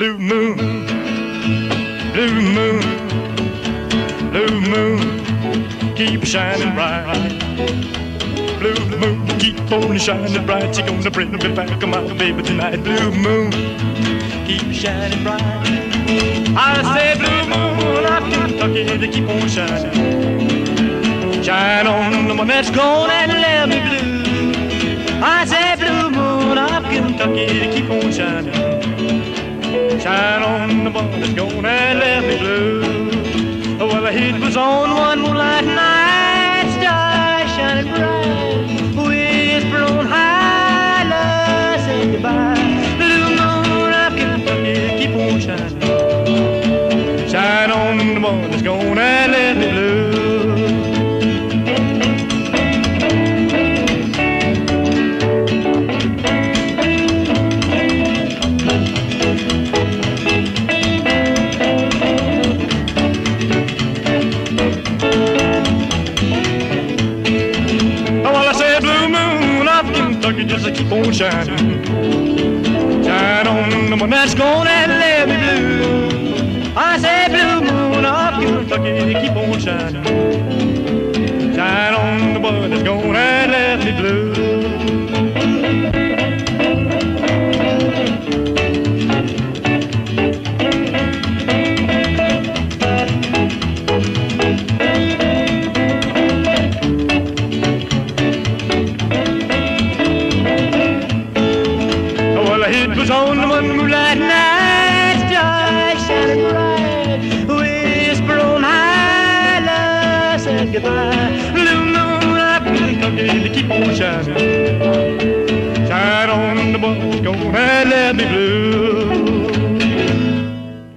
Blue moon, blue moon, blue moon, keep shining bright. Blue moon, keep on shining bright. You're gonna bring me back, my baby, tonight. Blue moon, keep shining bright. I say, blue moon of Kentucky, they keep on shining. Shine on the one that's gone and let me blue. I say, blue moon of Kentucky, Shine on the one that's gone and left me blue. Well, the heat was on one moonlight night, stars shining bright, whisper on high, love say goodbye. Blue moon of Kentucky, keep on shining. Shine on the one that's gone and left me blue. Just to keep on shining. Shine on the one that's gonna let me blue. I said blue moon of Kentucky keep on shining. Shine on the one that's gone was on the one moonlight night, stars shining bright, whisper on high, love said goodbye. Blue moon up in Kentucky, they keep on shining. Shine on the one that's gonna let me blue.